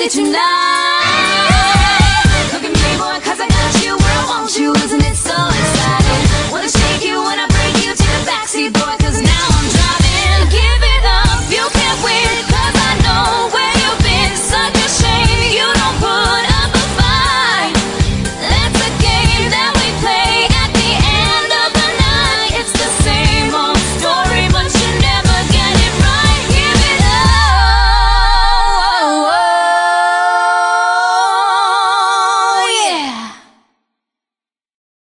içimden.